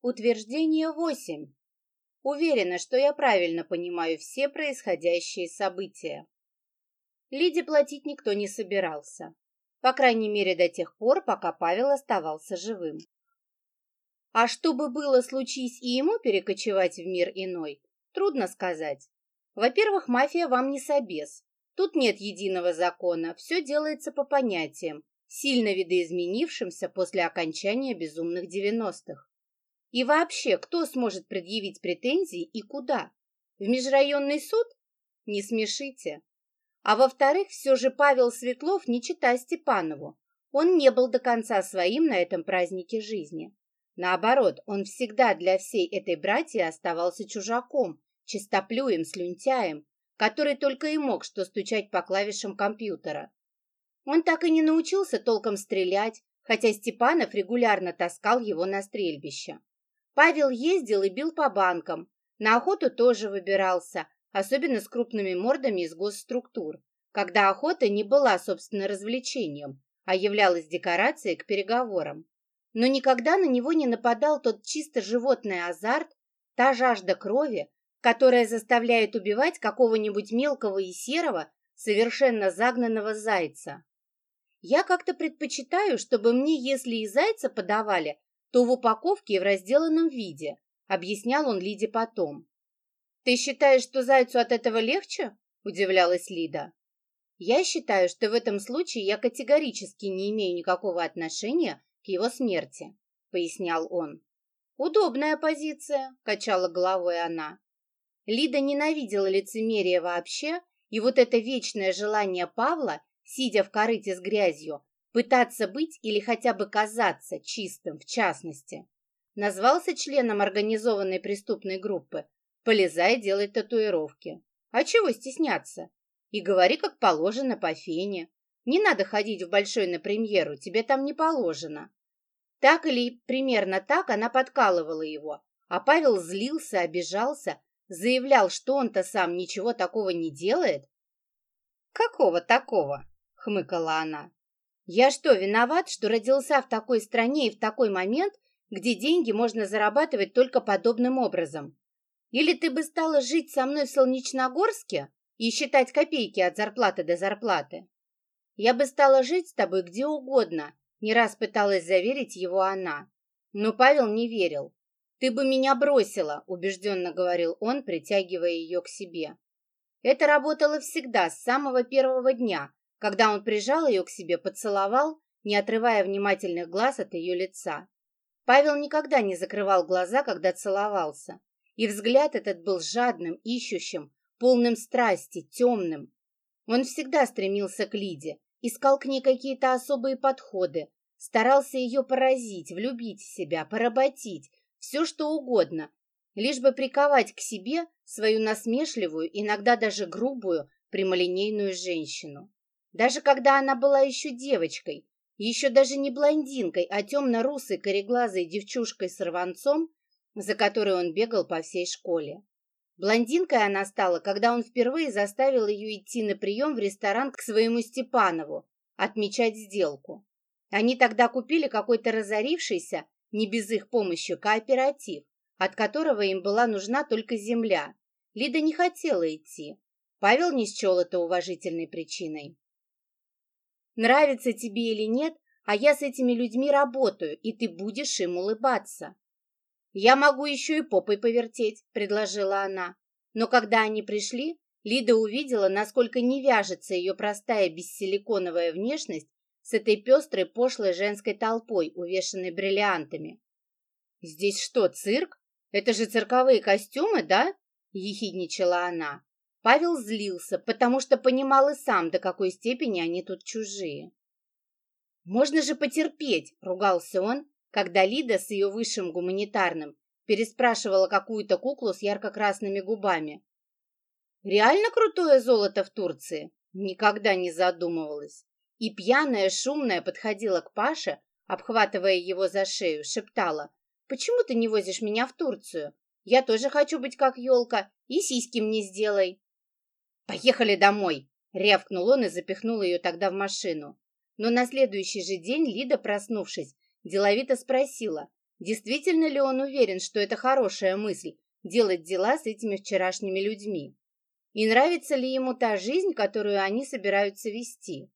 Утверждение 8. Уверена, что я правильно понимаю все происходящие события. Лиде платить никто не собирался. По крайней мере, до тех пор, пока Павел оставался живым. А что бы было, случись и ему перекочевать в мир иной, трудно сказать. Во-первых, мафия вам не собес. Тут нет единого закона, все делается по понятиям, сильно видоизменившимся после окончания безумных девяностых. И вообще, кто сможет предъявить претензии и куда? В межрайонный суд? Не смешите. А во-вторых, все же Павел Светлов не чита Степанову. Он не был до конца своим на этом празднике жизни. Наоборот, он всегда для всей этой братьи оставался чужаком, чистоплюем, слюнтяем, который только и мог что стучать по клавишам компьютера. Он так и не научился толком стрелять, хотя Степанов регулярно таскал его на стрельбище. Павел ездил и бил по банкам. На охоту тоже выбирался, особенно с крупными мордами из госструктур, когда охота не была, собственно, развлечением, а являлась декорацией к переговорам. Но никогда на него не нападал тот чисто животный азарт, та жажда крови, которая заставляет убивать какого-нибудь мелкого и серого, совершенно загнанного зайца. Я как-то предпочитаю, чтобы мне, если и зайца подавали, то в упаковке и в разделанном виде, объяснял он Лиде потом. «Ты считаешь, что зайцу от этого легче?» – удивлялась Лида. «Я считаю, что в этом случае я категорически не имею никакого отношения к его смерти», – пояснял он. «Удобная позиция», – качала головой она. Лида ненавидела лицемерие вообще, и вот это вечное желание Павла, сидя в корыте с грязью, Пытаться быть или хотя бы казаться чистым в частности. Назвался членом организованной преступной группы. Полезай, делай татуировки. А чего стесняться? И говори, как положено, по фене. Не надо ходить в большой на премьеру, тебе там не положено. Так или примерно так она подкалывала его, а Павел злился, обижался, заявлял, что он-то сам ничего такого не делает. «Какого такого?» — хмыкала она. Я что, виноват, что родился в такой стране и в такой момент, где деньги можно зарабатывать только подобным образом? Или ты бы стала жить со мной в Солнечногорске и считать копейки от зарплаты до зарплаты? Я бы стала жить с тобой где угодно, не раз пыталась заверить его она. Но Павел не верил. «Ты бы меня бросила», — убежденно говорил он, притягивая ее к себе. Это работало всегда, с самого первого дня, когда он прижал ее к себе, поцеловал, не отрывая внимательных глаз от ее лица. Павел никогда не закрывал глаза, когда целовался, и взгляд этот был жадным, ищущим, полным страсти, темным. Он всегда стремился к Лиде, искал к ней какие-то особые подходы, старался ее поразить, влюбить в себя, поработить, все что угодно, лишь бы приковать к себе свою насмешливую, иногда даже грубую, прямолинейную женщину. Даже когда она была еще девочкой, еще даже не блондинкой, а темно-русой кореглазой девчушкой-сорванцом, за которой он бегал по всей школе. Блондинкой она стала, когда он впервые заставил ее идти на прием в ресторан к своему Степанову, отмечать сделку. Они тогда купили какой-то разорившийся, не без их помощи, кооператив, от которого им была нужна только земля. Лида не хотела идти. Павел не счел это уважительной причиной. Нравится тебе или нет, а я с этими людьми работаю, и ты будешь им улыбаться. Я могу еще и попой повертеть, предложила она. Но когда они пришли, Лида увидела, насколько не вяжется ее простая бессиликоновая внешность с этой пестрой пошлой женской толпой, увешанной бриллиантами. «Здесь что, цирк? Это же цирковые костюмы, да?» – ехидничала она. Павел злился, потому что понимал и сам, до какой степени они тут чужие. «Можно же потерпеть!» — ругался он, когда Лида с ее высшим гуманитарным переспрашивала какую-то куклу с ярко-красными губами. «Реально крутое золото в Турции?» Никогда не задумывалась. И пьяная, шумная подходила к Паше, обхватывая его за шею, шептала, «Почему ты не возишь меня в Турцию? Я тоже хочу быть как елка, и сиськи мне сделай». «Поехали домой!» — рявкнул он и запихнул ее тогда в машину. Но на следующий же день Лида, проснувшись, деловито спросила, Действительно ли он уверен, что это хорошая мысль – делать дела с этими вчерашними людьми? И нравится ли ему та жизнь, которую они собираются вести?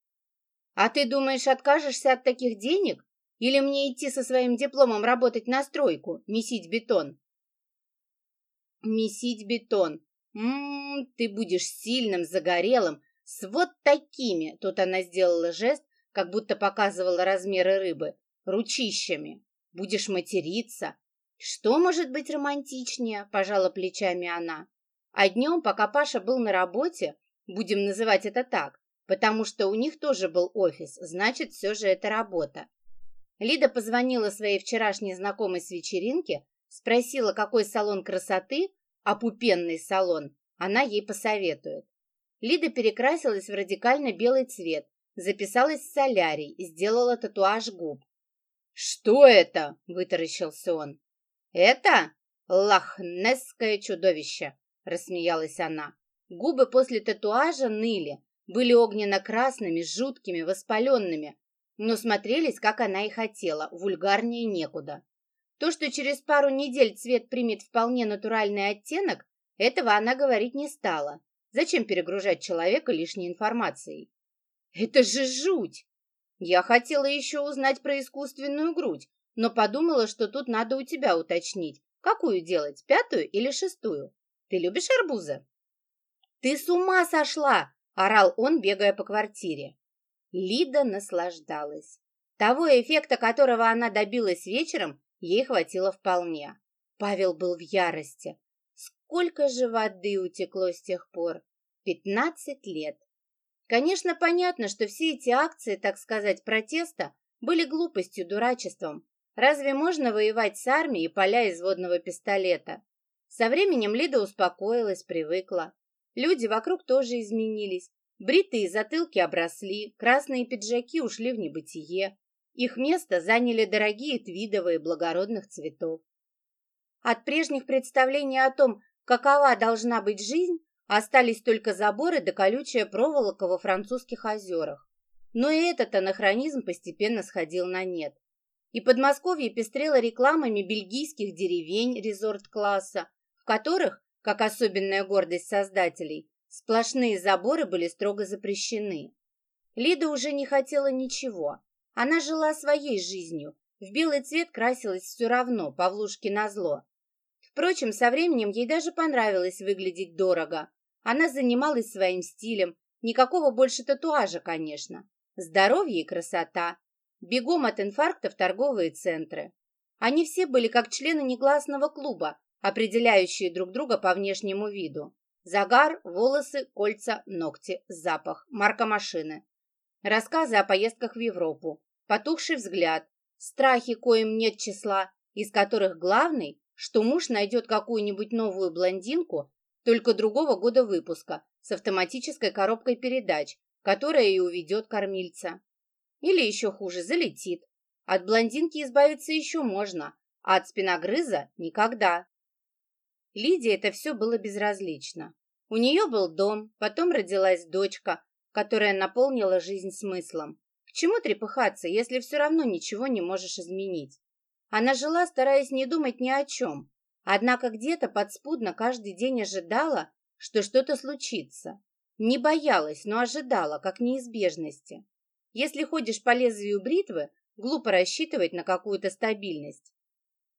А ты думаешь, откажешься от таких денег? Или мне идти со своим дипломом работать на стройку, месить бетон? Месить бетон. Ммм, ты будешь сильным, загорелым, с вот такими, тут она сделала жест, как будто показывала размеры рыбы, ручищами. Будешь материться. Что может быть романтичнее, пожала плечами она. А днем, пока Паша был на работе, будем называть это так, потому что у них тоже был офис, значит, все же это работа. Лида позвонила своей вчерашней знакомой с вечеринки, спросила, какой салон красоты, опупенный салон, она ей посоветует. Лида перекрасилась в радикально белый цвет, записалась в солярий, сделала татуаж губ. «Что это?» — вытаращился он. «Это лохнесское чудовище», — рассмеялась она. Губы после татуажа ныли, были огненно-красными, жуткими, воспаленными, но смотрелись, как она и хотела, вульгарнее некуда. То, что через пару недель цвет примет вполне натуральный оттенок, этого она говорить не стала. Зачем перегружать человека лишней информацией? Это же жуть! Я хотела еще узнать про искусственную грудь, но подумала, что тут надо у тебя уточнить, какую делать, пятую или шестую. Ты любишь арбузы? Ты с ума сошла! Орал он, бегая по квартире. Лида наслаждалась. Того эффекта, которого она добилась вечером, ей хватило вполне. Павел был в ярости. Сколько же воды утекло с тех пор? Пятнадцать лет. Конечно, понятно, что все эти акции, так сказать, протеста были глупостью, дурачеством. Разве можно воевать с армией, поля из водного пистолета? Со временем Лида успокоилась, привыкла. Люди вокруг тоже изменились. Бритые затылки обросли, красные пиджаки ушли в небытие. Их место заняли дорогие твидовые благородных цветов. От прежних представлений о том, какова должна быть жизнь, Остались только заборы да колючая проволока во французских озерах. Но и этот анахронизм постепенно сходил на нет. И Подмосковье пестрело рекламами бельгийских деревень резорт-класса, в которых, как особенная гордость создателей, сплошные заборы были строго запрещены. Лида уже не хотела ничего. Она жила своей жизнью, в белый цвет красилась все равно, Павлушке назло. Впрочем, со временем ей даже понравилось выглядеть дорого, она занималась своим стилем, никакого больше татуажа, конечно. Здоровье и красота. Бегом от инфаркта в торговые центры. Они все были как члены негласного клуба, определяющие друг друга по внешнему виду. Загар, волосы, кольца, ногти, запах, марка машины. Рассказы о поездках в Европу, потухший взгляд, страхи, коим нет числа, из которых главный, что муж найдет какую-нибудь новую блондинку, только другого года выпуска, с автоматической коробкой передач, которая и уведет кормильца. Или еще хуже, залетит. От блондинки избавиться еще можно, а от спиногрыза – никогда. Лидии это все было безразлично. У нее был дом, потом родилась дочка, которая наполнила жизнь смыслом. К чему трепыхаться, если все равно ничего не можешь изменить? Она жила, стараясь не думать ни о чем, Однако где-то подспудно каждый день ожидала, что что-то случится. Не боялась, но ожидала, как неизбежности. Если ходишь по лезвию бритвы, глупо рассчитывать на какую-то стабильность.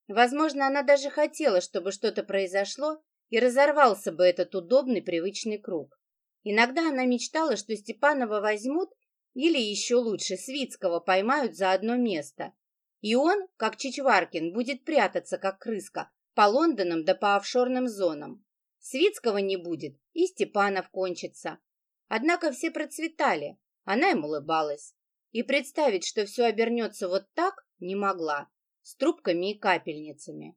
Возможно, она даже хотела, чтобы что-то произошло, и разорвался бы этот удобный привычный круг. Иногда она мечтала, что Степанова возьмут, или еще лучше, Свицкого поймают за одно место. И он, как Чичваркин, будет прятаться, как крыска, по Лондонам да по офшорным зонам. Свицкого не будет, и Степанов кончится. Однако все процветали, она им улыбалась. И представить, что все обернется вот так, не могла, с трубками и капельницами.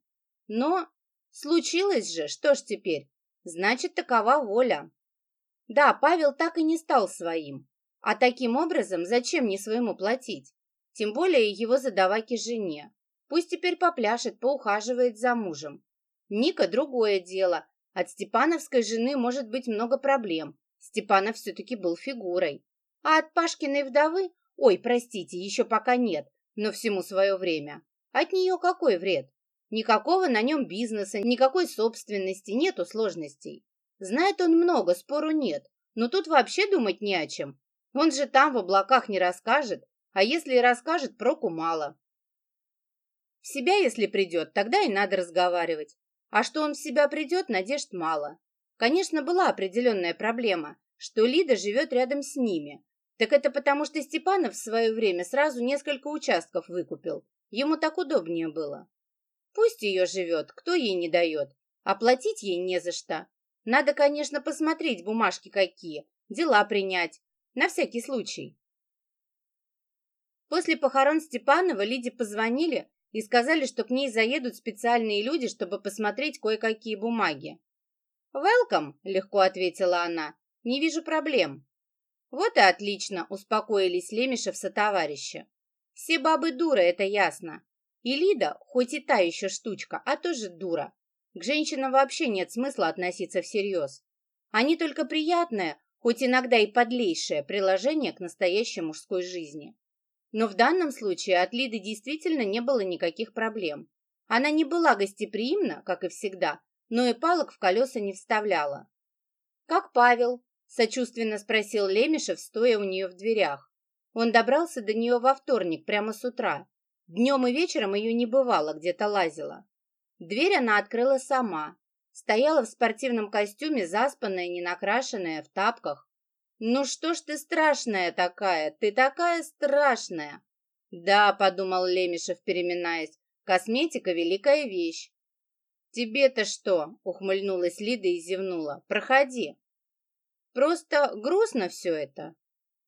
Но случилось же, что ж теперь? Значит, такова воля. Да, Павел так и не стал своим. А таким образом зачем не своему платить? Тем более его задаваки жене. Пусть теперь попляшет, поухаживает за мужем. Ника – другое дело. От Степановской жены может быть много проблем. Степанов все-таки был фигурой. А от Пашкиной вдовы, ой, простите, еще пока нет, но всему свое время. От нее какой вред? Никакого на нем бизнеса, никакой собственности, нету сложностей. Знает он много, спору нет, но тут вообще думать не о чем. Он же там в облаках не расскажет, а если и расскажет, проку мало. В себя, если придет, тогда и надо разговаривать. А что он в себя придет, надежд мало. Конечно, была определенная проблема, что Лида живет рядом с ними. Так это потому, что Степанов в свое время сразу несколько участков выкупил. Ему так удобнее было. Пусть ее живет, кто ей не дает. Оплатить ей не за что. Надо, конечно, посмотреть бумажки какие, дела принять. На всякий случай. После похорон Степанова Лиде позвонили и сказали, что к ней заедут специальные люди, чтобы посмотреть кое-какие бумаги. «Велкам», — легко ответила она, — «не вижу проблем». «Вот и отлично», — успокоились Лемешев со товарища. «Все бабы дуры, это ясно. И Лида, хоть и та еще штучка, а тоже дура. К женщинам вообще нет смысла относиться всерьез. Они только приятное, хоть иногда и подлейшее приложение к настоящей мужской жизни. Но в данном случае от Лиды действительно не было никаких проблем. Она не была гостеприимна, как и всегда, но и палок в колеса не вставляла. «Как Павел?» – сочувственно спросил Лемешев, стоя у нее в дверях. Он добрался до нее во вторник, прямо с утра. Днем и вечером ее не бывало, где-то лазила. Дверь она открыла сама. Стояла в спортивном костюме, заспанная, ненакрашенная, в тапках. «Ну что ж ты страшная такая? Ты такая страшная!» «Да», — подумал Лемешев, переминаясь, — «косметика — великая вещь». «Тебе-то что?» — ухмыльнулась Лида и зевнула. «Проходи». «Просто грустно все это».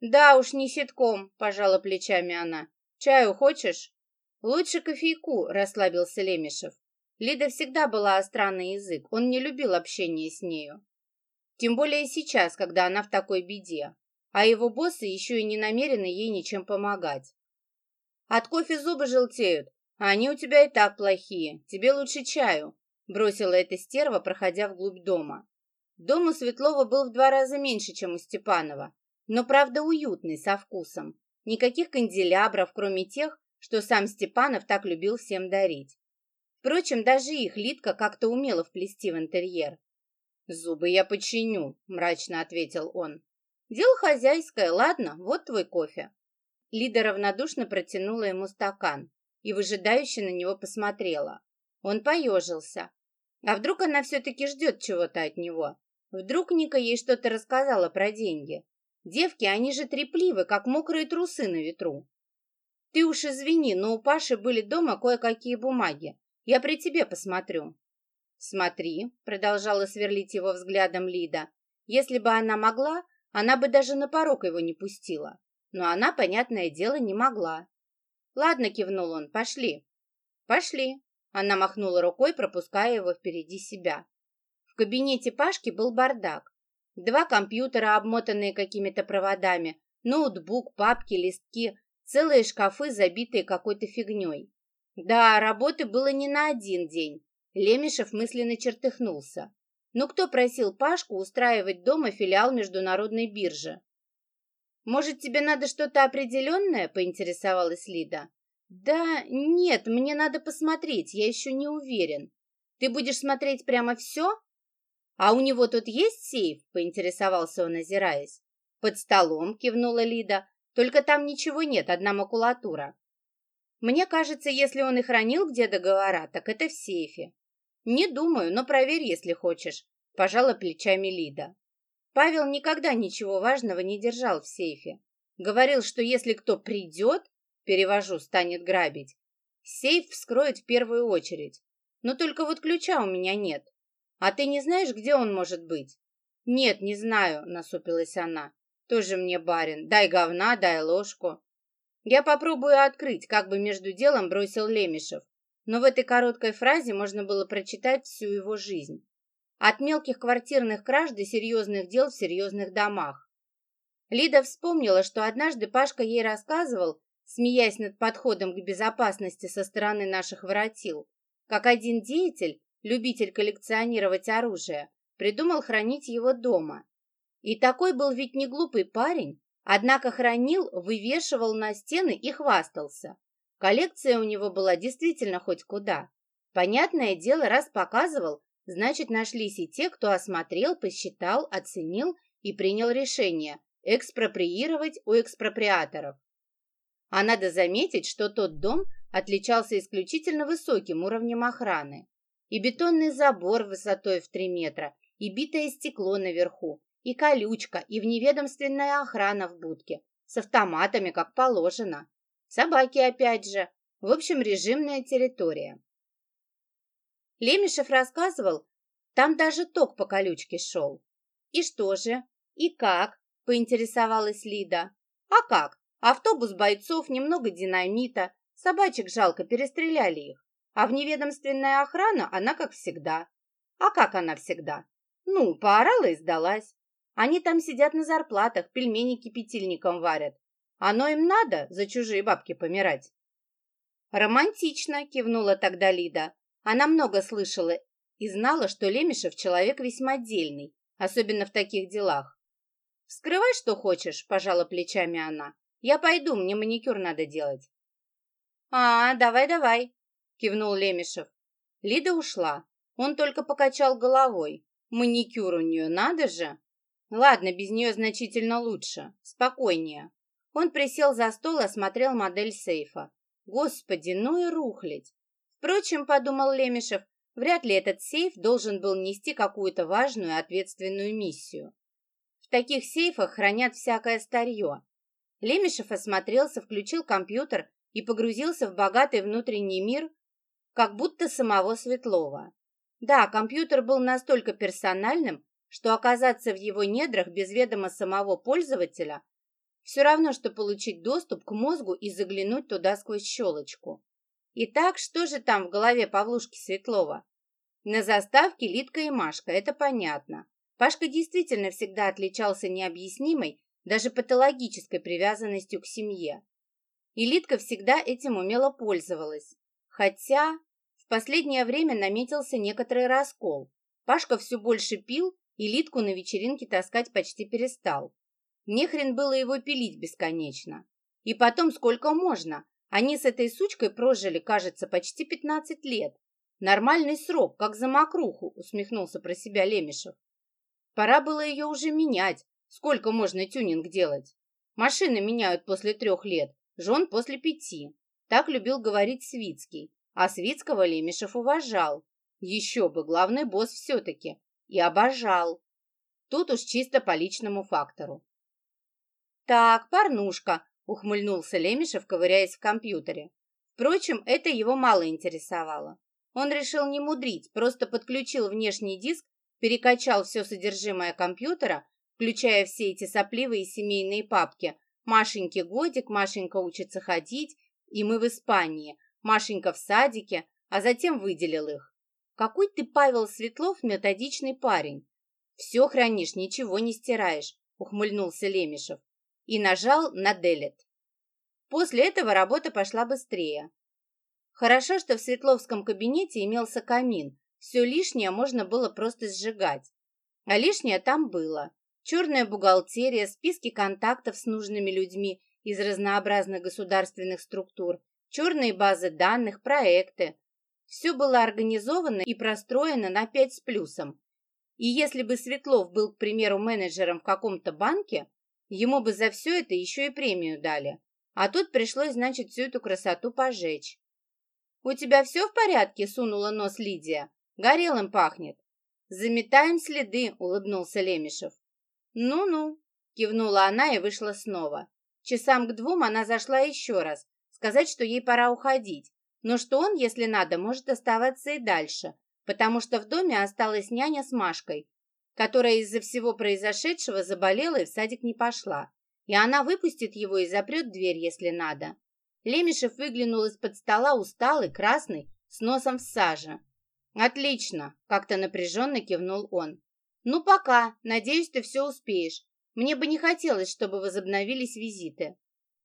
«Да уж, не ситком», — пожала плечами она. «Чаю хочешь?» «Лучше кофейку», — расслабился Лемешев. Лида всегда была остра на язык, он не любил общение с нею. Тем более сейчас, когда она в такой беде, а его боссы еще и не намерены ей ничем помогать. «От кофе зубы желтеют, а они у тебя и так плохие. Тебе лучше чаю», — бросила эта стерва, проходя вглубь дома. Дом у Светлова был в два раза меньше, чем у Степанова, но, правда, уютный, со вкусом. Никаких канделябров, кроме тех, что сам Степанов так любил всем дарить. Впрочем, даже их Литка как-то умела вплести в интерьер. «Зубы я починю», — мрачно ответил он. «Дело хозяйское, ладно, вот твой кофе». Лида равнодушно протянула ему стакан и выжидающе на него посмотрела. Он поежился. А вдруг она все-таки ждет чего-то от него? Вдруг Ника ей что-то рассказала про деньги? Девки, они же трепливы, как мокрые трусы на ветру. Ты уж извини, но у Паши были дома кое-какие бумаги. Я при тебе посмотрю». «Смотри», — продолжала сверлить его взглядом Лида. «Если бы она могла, она бы даже на порог его не пустила. Но она, понятное дело, не могла». «Ладно», — кивнул он, — «пошли». «Пошли», — она махнула рукой, пропуская его впереди себя. В кабинете Пашки был бардак. Два компьютера, обмотанные какими-то проводами, ноутбук, папки, листки, Целые шкафы, забитые какой-то фигней. Да, работы было не на один день. Лемешев мысленно чертыхнулся. Но кто просил Пашку устраивать дома филиал международной биржи? «Может, тебе надо что-то определенное?» – поинтересовалась Лида. «Да нет, мне надо посмотреть, я еще не уверен. Ты будешь смотреть прямо все?» «А у него тут есть сейф?» – поинтересовался он, озираясь. «Под столом», – кивнула Лида. Только там ничего нет, одна макулатура. Мне кажется, если он и хранил где договора, так это в сейфе. Не думаю, но проверь, если хочешь, пожала плечами Лида. Павел никогда ничего важного не держал в сейфе. Говорил, что если кто придет, перевожу, станет грабить, сейф вскроет в первую очередь. Но только вот ключа у меня нет. А ты не знаешь, где он может быть? Нет, не знаю, насупилась она. Тоже мне барин. Дай говна, дай ложку. Я попробую открыть, как бы между делом бросил Лемешев. Но в этой короткой фразе можно было прочитать всю его жизнь. От мелких квартирных краж до серьезных дел в серьезных домах. Лида вспомнила, что однажды Пашка ей рассказывал, смеясь над подходом к безопасности со стороны наших воротил, как один деятель, любитель коллекционировать оружие, придумал хранить его дома и такой был ведь не глупый парень, однако хранил, вывешивал на стены и хвастался. Коллекция у него была действительно хоть куда. Понятное дело, раз показывал, значит, нашлись и те, кто осмотрел, посчитал, оценил и принял решение экспроприировать у экспроприаторов. А надо заметить, что тот дом отличался исключительно высоким уровнем охраны. И бетонный забор высотой в 3 метра, и битое стекло наверху, и колючка, и вневедомственная охрана в будке, с автоматами, как положено. Собаки опять же. В общем, режимная территория. Лемешев рассказывал, там даже ток по колючке шел. И что же? И как? Поинтересовалась Лида. А как? Автобус бойцов, немного динамита. Собачек жалко, перестреляли их. А вневедомственная охрана, она как всегда. А как она всегда? Ну, поорала и сдалась. Они там сидят на зарплатах, пельмени кипятильником варят. Оно им надо за чужие бабки помирать. Романтично, кивнула тогда Лида. Она много слышала и знала, что Лемешев человек весьма дельный, особенно в таких делах. «Вскрывай, что хочешь», – пожала плечами она. «Я пойду, мне маникюр надо делать». «А, давай-давай», – кивнул Лемешев. Лида ушла. Он только покачал головой. «Маникюр у нее надо же!» «Ладно, без нее значительно лучше, спокойнее». Он присел за стол и осмотрел модель сейфа. Господи, ну и рухлить. Впрочем, подумал Лемешев, вряд ли этот сейф должен был нести какую-то важную и ответственную миссию. В таких сейфах хранят всякое старье. Лемешев осмотрелся, включил компьютер и погрузился в богатый внутренний мир, как будто самого Светлова. Да, компьютер был настолько персональным, что оказаться в его недрах без ведома самого пользователя все равно, что получить доступ к мозгу и заглянуть туда сквозь щелочку. Итак, что же там в голове Павлушки Светлова? На заставке Литка и Машка, это понятно. Пашка действительно всегда отличался необъяснимой, даже патологической привязанностью к семье. И Литка всегда этим умело пользовалась. Хотя в последнее время наметился некоторый раскол. Пашка все больше пил, и Литку на вечеринке таскать почти перестал. Не хрен было его пилить бесконечно. И потом сколько можно? Они с этой сучкой прожили, кажется, почти пятнадцать лет. Нормальный срок, как за мокруху, усмехнулся про себя Лемешев. Пора было ее уже менять. Сколько можно тюнинг делать? Машины меняют после трех лет, жен после пяти. Так любил говорить Свицкий. А Свицкого Лемешев уважал. Еще бы, главный босс все-таки. И обожал. Тут уж чисто по личному фактору. «Так, порнушка», — ухмыльнулся Лемешев, ковыряясь в компьютере. Впрочем, это его мало интересовало. Он решил не мудрить, просто подключил внешний диск, перекачал все содержимое компьютера, включая все эти сопливые семейные папки «Машеньке годик», «Машенька учится ходить», и «Мы в Испании», «Машенька в садике», а затем выделил их. «Какой ты, Павел Светлов, методичный парень!» «Все хранишь, ничего не стираешь», — ухмыльнулся Лемешев и нажал на «Делет». После этого работа пошла быстрее. Хорошо, что в Светловском кабинете имелся камин, все лишнее можно было просто сжигать. А лишнее там было. Черная бухгалтерия, списки контактов с нужными людьми из разнообразных государственных структур, черные базы данных, проекты. Все было организовано и простроено на пять с плюсом. И если бы Светлов был, к примеру, менеджером в каком-то банке, Ему бы за все это еще и премию дали. А тут пришлось, значит, всю эту красоту пожечь. «У тебя все в порядке?» — сунула нос Лидия. «Горелым пахнет». «Заметаем следы», — улыбнулся Лемешев. «Ну-ну», — кивнула она и вышла снова. Часам к двум она зашла еще раз, сказать, что ей пора уходить, но что он, если надо, может оставаться и дальше, потому что в доме осталась няня с Машкой, которая из-за всего произошедшего заболела и в садик не пошла. И она выпустит его и запрет дверь, если надо. Лемешев выглянул из-под стола усталый, красный, с носом в саже. «Отлично!» – как-то напряженно кивнул он. «Ну, пока. Надеюсь, ты все успеешь. Мне бы не хотелось, чтобы возобновились визиты.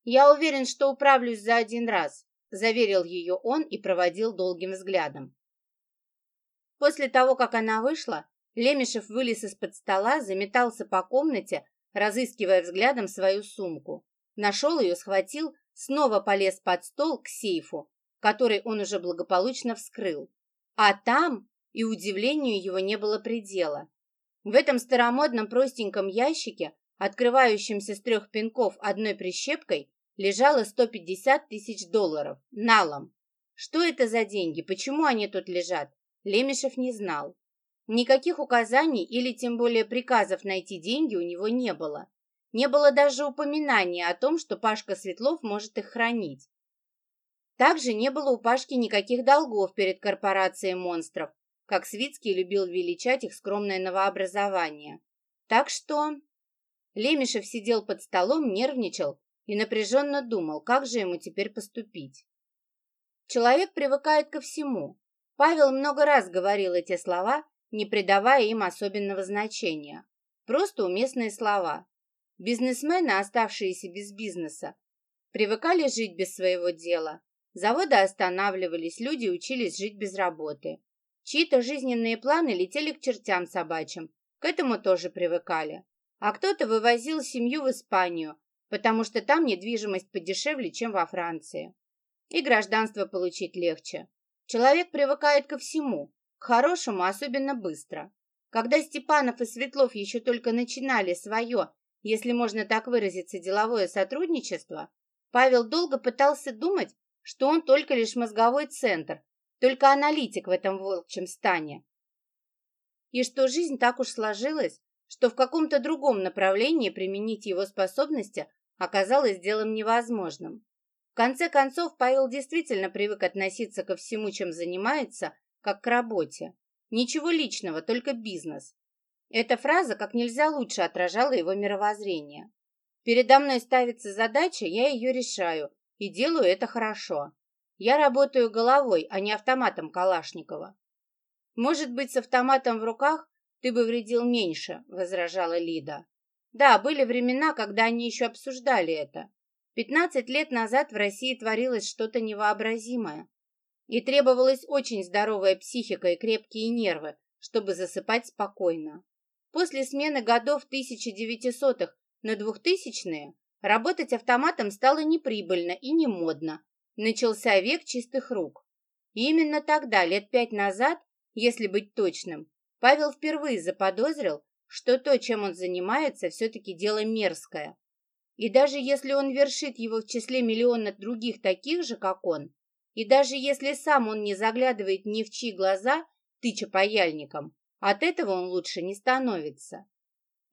Я уверен, что управлюсь за один раз», – заверил ее он и проводил долгим взглядом. После того, как она вышла, Лемешев вылез из-под стола, заметался по комнате, разыскивая взглядом свою сумку. Нашел ее, схватил, снова полез под стол к сейфу, который он уже благополучно вскрыл. А там и удивлению его не было предела. В этом старомодном простеньком ящике, открывающемся с трех пинков одной прищепкой, лежало 150 тысяч долларов налом. Что это за деньги, почему они тут лежат, Лемешев не знал. Никаких указаний или тем более приказов найти деньги у него не было. Не было даже упоминания о том, что Пашка Светлов может их хранить. Также не было у Пашки никаких долгов перед корпорацией монстров, как Свицкий любил величать их скромное новообразование. Так что... Лемешев сидел под столом, нервничал и напряженно думал, как же ему теперь поступить. Человек привыкает ко всему. Павел много раз говорил эти слова, не придавая им особенного значения. Просто уместные слова. Бизнесмены, оставшиеся без бизнеса, привыкали жить без своего дела. Заводы останавливались, люди учились жить без работы. Чьи-то жизненные планы летели к чертям собачьим, к этому тоже привыкали. А кто-то вывозил семью в Испанию, потому что там недвижимость подешевле, чем во Франции. И гражданство получить легче. Человек привыкает ко всему, к хорошему особенно быстро. Когда Степанов и Светлов еще только начинали свое, если можно так выразиться, деловое сотрудничество, Павел долго пытался думать, что он только лишь мозговой центр, только аналитик в этом волчьем стане. И что жизнь так уж сложилась, что в каком-то другом направлении применить его способности оказалось делом невозможным. В конце концов, Павел действительно привык относиться ко всему, чем занимается, как к работе. Ничего личного, только бизнес. Эта фраза как нельзя лучше отражала его мировоззрение. Передо мной ставится задача, я ее решаю, и делаю это хорошо. Я работаю головой, а не автоматом Калашникова. Может быть, с автоматом в руках ты бы вредил меньше, возражала Лида. Да, были времена, когда они еще обсуждали это. Пятнадцать лет назад в России творилось что-то невообразимое. И требовалась очень здоровая психика и крепкие нервы, чтобы засыпать спокойно. После смены годов 1900-х на 2000-е работать автоматом стало неприбыльно и не модно, начался век чистых рук. И именно тогда, лет пять назад, если быть точным, Павел впервые заподозрил, что то, чем он занимается, все-таки дело мерзкое. И даже если он вершит его в числе миллиона других таких же, как он, и даже если сам он не заглядывает ни в чьи глаза, тыча паяльником, от этого он лучше не становится.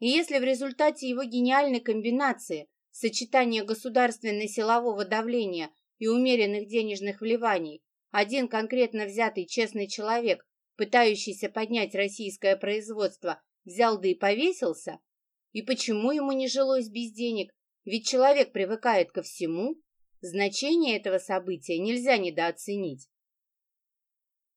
И если в результате его гениальной комбинации сочетания государственно-силового давления и умеренных денежных вливаний, один конкретно взятый честный человек, пытающийся поднять российское производство, взял да и повесился? И почему ему не жилось без денег? Ведь человек привыкает ко всему. Значение этого события нельзя недооценить.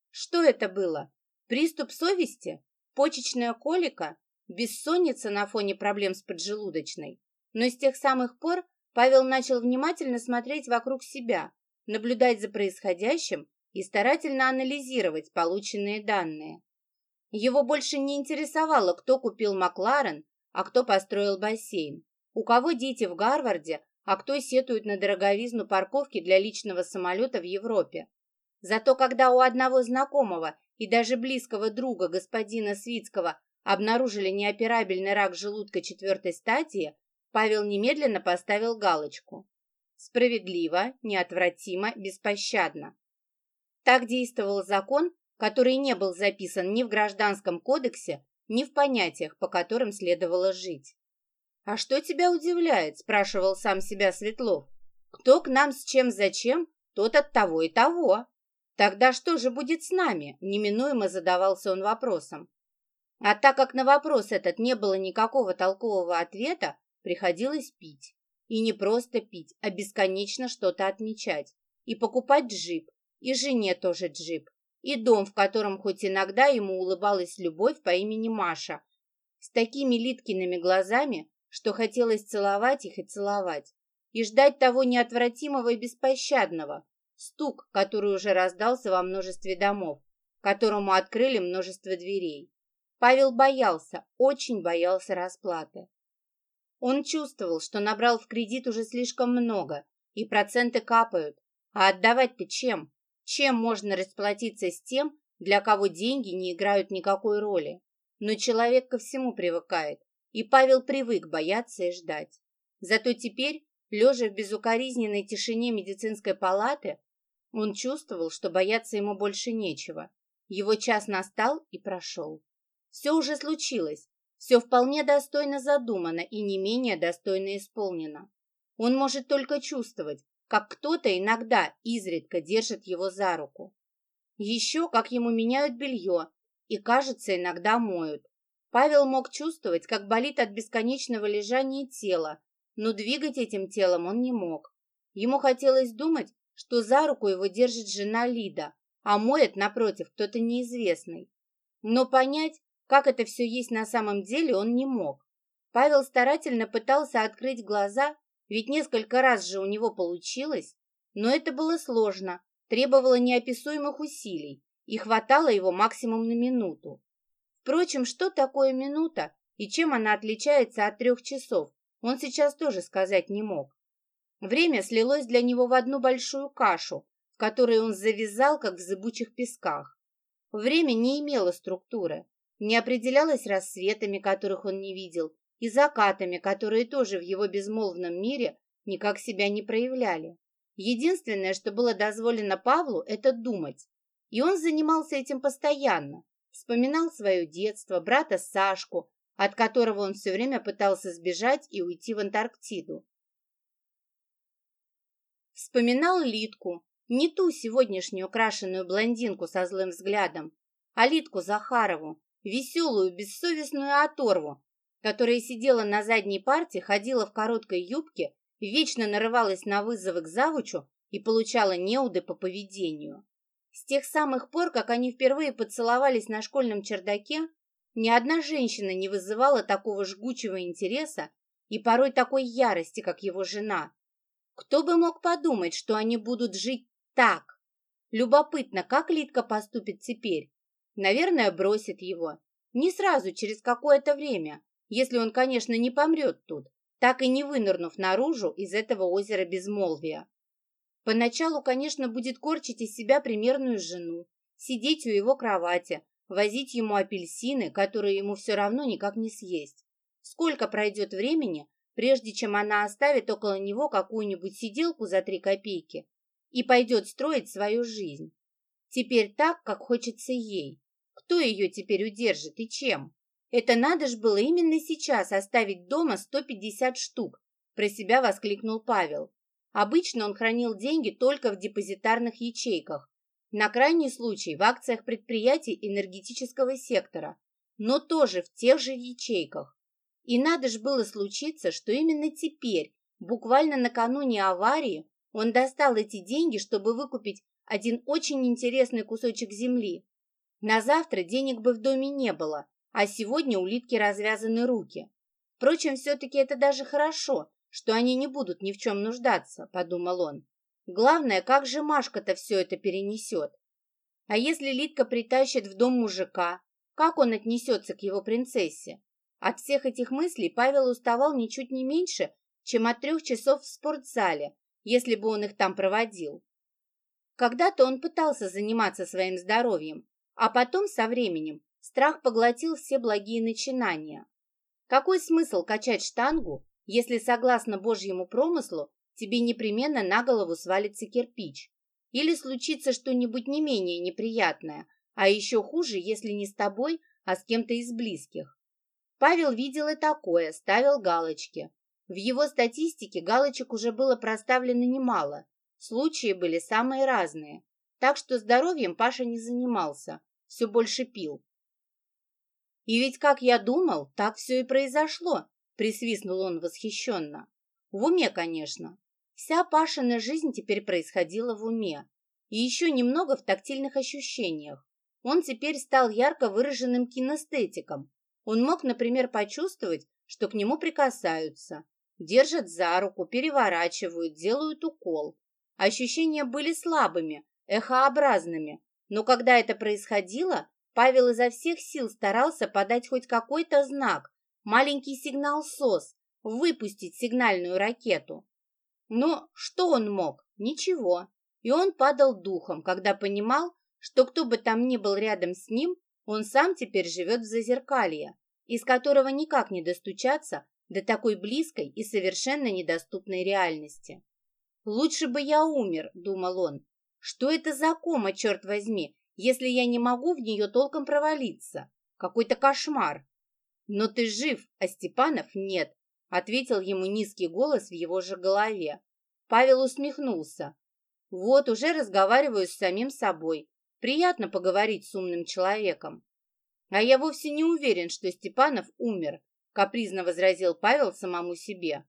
Что это было? Приступ совести? Почечная колика? Бессонница на фоне проблем с поджелудочной? Но с тех самых пор Павел начал внимательно смотреть вокруг себя, наблюдать за происходящим и старательно анализировать полученные данные. Его больше не интересовало, кто купил Макларен, а кто построил бассейн, у кого дети в Гарварде, а кто сетует на дороговизну парковки для личного самолета в Европе. Зато когда у одного знакомого и даже близкого друга господина Свицкого обнаружили неоперабельный рак желудка четвертой стадии, Павел немедленно поставил галочку. Справедливо, неотвратимо, беспощадно. Так действовал закон, который не был записан ни в Гражданском кодексе, ни в понятиях, по которым следовало жить. «А что тебя удивляет?» – спрашивал сам себя Светлов. «Кто к нам с чем зачем, тот от того и того. Тогда что же будет с нами?» – неминуемо задавался он вопросом. А так как на вопрос этот не было никакого толкового ответа, Приходилось пить. И не просто пить, а бесконечно что-то отмечать. И покупать джип, и жене тоже джип, и дом, в котором хоть иногда ему улыбалась любовь по имени Маша, с такими Литкиными глазами, что хотелось целовать их и целовать, и ждать того неотвратимого и беспощадного, стук, который уже раздался во множестве домов, которому открыли множество дверей. Павел боялся, очень боялся расплаты. Он чувствовал, что набрал в кредит уже слишком много и проценты капают. А отдавать-то чем? Чем можно расплатиться с тем, для кого деньги не играют никакой роли? Но человек ко всему привыкает, и Павел привык бояться и ждать. Зато теперь, лежа в безукоризненной тишине медицинской палаты, он чувствовал, что бояться ему больше нечего. Его час настал и прошел. Все уже случилось, все вполне достойно задумано и не менее достойно исполнено. Он может только чувствовать, как кто-то иногда изредка держит его за руку. Еще, как ему меняют белье и, кажется, иногда моют. Павел мог чувствовать, как болит от бесконечного лежания тело, но двигать этим телом он не мог. Ему хотелось думать, что за руку его держит жена Лида, а моет, напротив, кто-то неизвестный. Но понять, как это все есть на самом деле, он не мог. Павел старательно пытался открыть глаза, ведь несколько раз же у него получилось, но это было сложно, требовало неописуемых усилий и хватало его максимум на минуту. Впрочем, что такое минута и чем она отличается от трех часов, он сейчас тоже сказать не мог. Время слилось для него в одну большую кашу, в которой он завязал, как в зыбучих песках. Время не имело структуры, не определялось рассветами, которых он не видел, и закатами, которые тоже в его безмолвном мире никак себя не проявляли. Единственное, что было дозволено Павлу, это думать. И он занимался этим постоянно. Вспоминал свое детство, брата Сашку, от которого он все время пытался сбежать и уйти в Антарктиду. Вспоминал Литку, не ту сегодняшнюю крашеную блондинку со злым взглядом, а Литку Захарову, веселую, бессовестную оторву, которая сидела на задней парте, ходила в короткой юбке, вечно нарывалась на вызовы к завучу и получала неуды по поведению. С тех самых пор, как они впервые поцеловались на школьном чердаке, ни одна женщина не вызывала такого жгучего интереса и порой такой ярости, как его жена. Кто бы мог подумать, что они будут жить так? Любопытно, как Литка поступит теперь? Наверное, бросит его. Не сразу, через какое-то время, если он, конечно, не помрет тут, так и не вынырнув наружу из этого озера безмолвия. Поначалу, конечно, будет корчить из себя примерную жену, сидеть у его кровати, возить ему апельсины, которые ему все равно никак не съесть. Сколько пройдет времени, прежде чем она оставит около него какую-нибудь сиделку за три копейки и пойдет строить свою жизнь. Теперь так, как хочется ей. Кто ее теперь удержит и чем? Это надо ж было именно сейчас оставить дома 150 штук, про себя воскликнул Павел. Обычно он хранил деньги только в депозитарных ячейках, на крайний случай в акциях предприятий энергетического сектора, но тоже в тех же ячейках. И надо ж было случиться, что именно теперь, буквально накануне аварии, он достал эти деньги, чтобы выкупить один очень интересный кусочек земли. На завтра денег бы в доме не было, а сегодня у Литки развязаны руки. Впрочем, все-таки это даже хорошо, что они не будут ни в чем нуждаться, подумал он. Главное, как же Машка-то все это перенесет? А если Литка притащит в дом мужика, как он отнесется к его принцессе? От всех этих мыслей Павел уставал ничуть не меньше, чем от трех часов в спортзале, если бы он их там проводил. Когда-то он пытался заниматься своим здоровьем, а потом со временем Страх поглотил все благие начинания. Какой смысл качать штангу, если, согласно Божьему промыслу, тебе непременно на голову свалится кирпич? Или случится что-нибудь не менее неприятное, а еще хуже, если не с тобой, а с кем-то из близких? Павел видел и такое, ставил галочки. В его статистике галочек уже было проставлено немало. Случаи были самые разные. Так что здоровьем Паша не занимался, все больше пил. И ведь, как я думал, так все и произошло, присвистнул он восхищенно. В уме, конечно. Вся Пашина жизнь теперь происходила в уме. И еще немного в тактильных ощущениях. Он теперь стал ярко выраженным кинестетиком. Он мог, например, почувствовать, что к нему прикасаются, держат за руку, переворачивают, делают укол. Ощущения были слабыми, эхообразными, но когда это происходило, Павел изо всех сил старался подать хоть какой-то знак, маленький сигнал СОС, выпустить сигнальную ракету. Но что он мог? Ничего. И он падал духом, когда понимал, что кто бы там ни был рядом с ним, он сам теперь живет в зазеркалье, из которого никак не достучаться до такой близкой и совершенно недоступной реальности. «Лучше бы я умер», — думал он. «Что это за кома, черт возьми, если я не могу в нее толком провалиться? Какой-то кошмар!» «Но ты жив, а Степанов нет», — ответил ему низкий голос в его же голове. Павел усмехнулся. «Вот, уже разговариваю с самим собой. Приятно поговорить с умным человеком». «А я вовсе не уверен, что Степанов умер», — капризно возразил Павел самому себе.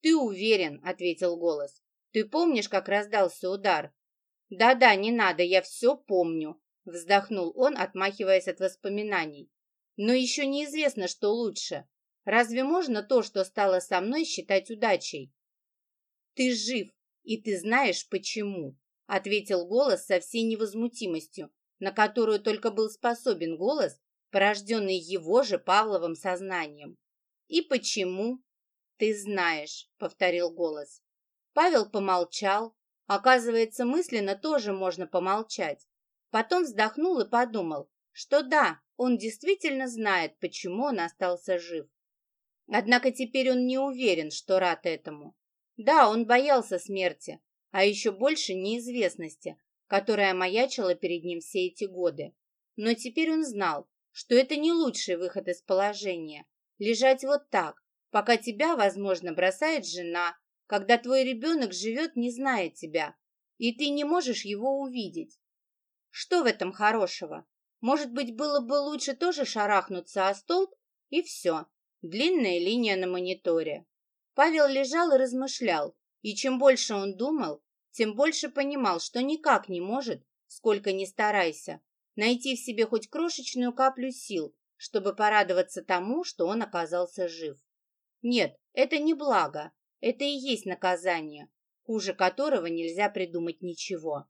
«Ты уверен», — ответил голос. Ты помнишь, как раздался удар? Да-да, не надо, я все помню, вздохнул он, отмахиваясь от воспоминаний. Но еще неизвестно, что лучше. Разве можно то, что стало со мной, считать удачей? Ты жив, и ты знаешь почему, ответил голос со всей невозмутимостью, на которую только был способен голос, порожденный его же Павловым сознанием. И почему? Ты знаешь, повторил голос. Павел помолчал. Оказывается, мысленно тоже можно помолчать. Потом вздохнул и подумал, что да, он действительно знает, почему он остался жив. Однако теперь он не уверен, что рад этому. Да, он боялся смерти, а еще больше неизвестности, которая маячила перед ним все эти годы. Но теперь он знал, что это не лучший выход из положения. Лежать вот так, пока тебя, возможно, бросает жена, когда твой ребенок живет, не зная тебя, и ты не можешь его увидеть. Что в этом хорошего? Может быть, было бы лучше тоже шарахнуться о столб, и все. Длинная линия на мониторе. Павел лежал и размышлял, и чем больше он думал, тем больше понимал, что никак не может, сколько ни старайся, найти в себе хоть крошечную каплю сил, чтобы порадоваться тому, что он оказался жив. Нет, это не благо, это и есть наказание, хуже которого нельзя придумать ничего.